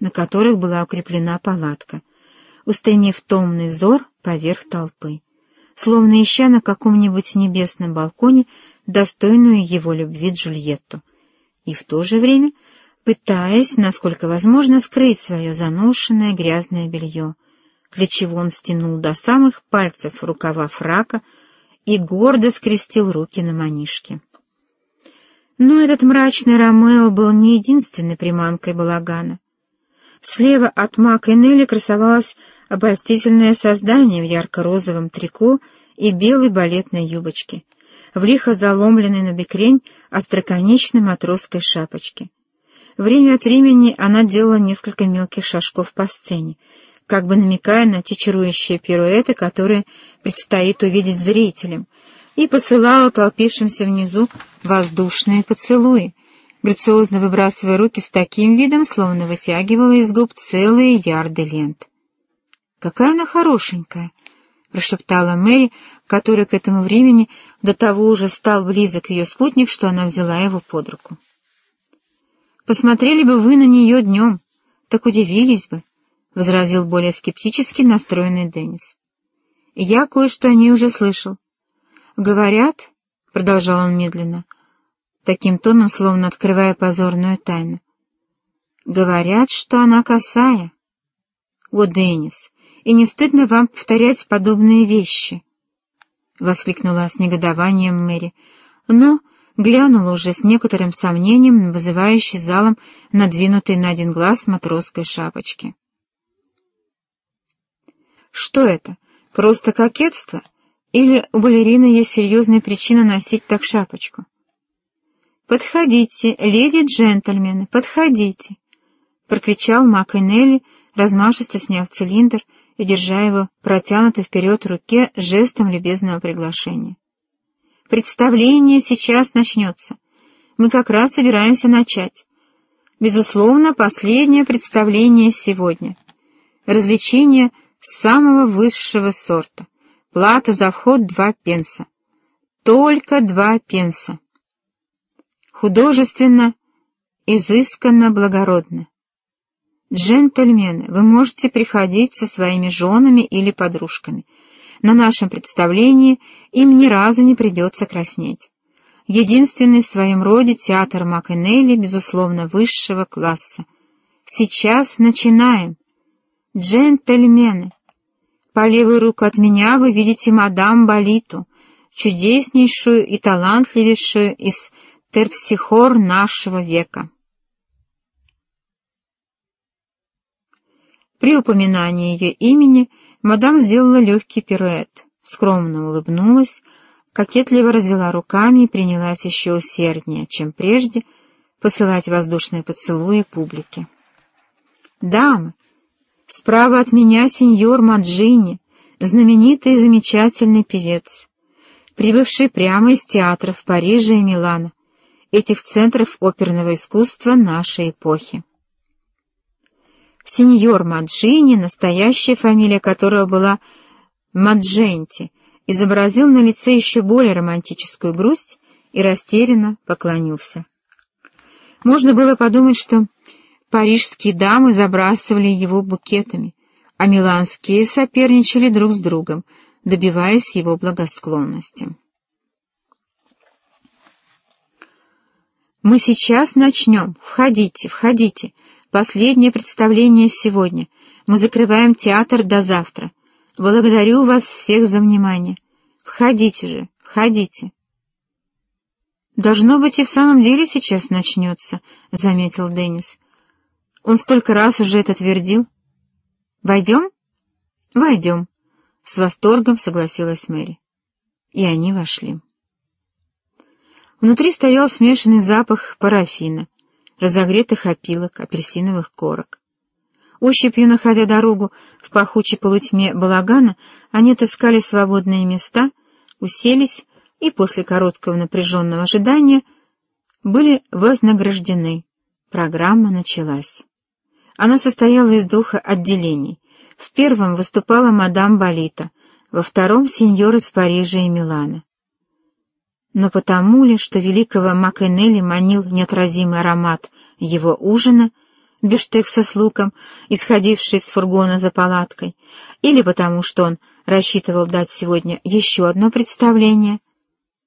на которых была укреплена палатка, устремив томный взор поверх толпы, словно ища на каком-нибудь небесном балконе достойную его любви Джульетту, и в то же время пытаясь, насколько возможно, скрыть свое заношенное грязное белье, для чего он стянул до самых пальцев рукава фрака и гордо скрестил руки на манишке. Но этот мрачный Ромео был не единственной приманкой балагана. Слева от Мак и Нелли красовалось обольстительное создание в ярко-розовом трико и белой балетной юбочке, в лихо заломленной на бекрень остроконечной матросской шапочке. Время от времени она делала несколько мелких шажков по сцене, как бы намекая на те чарующие пируэты, которые предстоит увидеть зрителям, и посылала толпившимся внизу воздушные поцелуи, грациозно выбрасывая руки с таким видом, словно вытягивала из губ целые ярды лент. «Какая она хорошенькая!» — прошептала Мэри, который к этому времени до того уже стал близок ее спутник, что она взяла его под руку. «Посмотрели бы вы на нее днем, так удивились бы», — возразил более скептически настроенный Деннис. «Я кое-что о ней уже слышал. Говорят, — продолжал он медленно, таким тоном, словно открывая позорную тайну, — говорят, что она косая. О, Деннис, и не стыдно вам повторять подобные вещи?» — воскликнула с негодованием Мэри. «Но глянула уже с некоторым сомнением вызывающий залом надвинутый на один глаз матросской шапочки. «Что это? Просто кокетство? Или у балерины есть серьезная причина носить так шапочку?» «Подходите, леди-джентльмены, подходите!» — прокричал Мак Нелли, размашисто сняв цилиндр и держа его протянутой вперед руке жестом любезного приглашения. Представление сейчас начнется. Мы как раз собираемся начать. Безусловно, последнее представление сегодня. Развлечение самого высшего сорта. Плата за вход два пенса. Только два пенса. Художественно, изысканно, благородно. Джентльмены, вы можете приходить со своими женами или подружками — на нашем представлении им ни разу не придется краснеть. Единственный в своем роде театр Макэнелли, безусловно, высшего класса. Сейчас начинаем. Джентльмены, по левую руку от меня вы видите мадам Болиту, чудеснейшую и талантливейшую из терпсихор нашего века. При упоминании ее имени Мадам сделала легкий пируэт, скромно улыбнулась, кокетливо развела руками и принялась еще усерднее, чем прежде, посылать воздушные поцелуи публике. «Дамы, справа от меня сеньор Маджини, знаменитый и замечательный певец, прибывший прямо из театров Парижа и Милана, этих центров оперного искусства нашей эпохи. Сеньор Маджини, настоящая фамилия которого была Мадженти, изобразил на лице еще более романтическую грусть и растерянно поклонился. Можно было подумать, что парижские дамы забрасывали его букетами, а миланские соперничали друг с другом, добиваясь его благосклонности. «Мы сейчас начнем. Входите, входите», Последнее представление сегодня. Мы закрываем театр до завтра. Благодарю вас всех за внимание. Входите же, входите. «Должно быть, и в самом деле сейчас начнется», — заметил Деннис. «Он сколько раз уже это твердил». «Войдем?» «Войдем», — с восторгом согласилась Мэри. И они вошли. Внутри стоял смешанный запах парафина, разогретых опилок, апельсиновых корок. Ощупью находя дорогу в пахучей полутьме балагана, они отыскали свободные места, уселись и после короткого напряженного ожидания были вознаграждены. Программа началась. Она состояла из двух отделений. В первом выступала мадам Болита, во втором — сеньор из Парижа и Милана но потому ли, что великого Макэнелли манил неотразимый аромат его ужина, бифштекса с луком, исходивший из фургона за палаткой, или потому что он рассчитывал дать сегодня еще одно представление,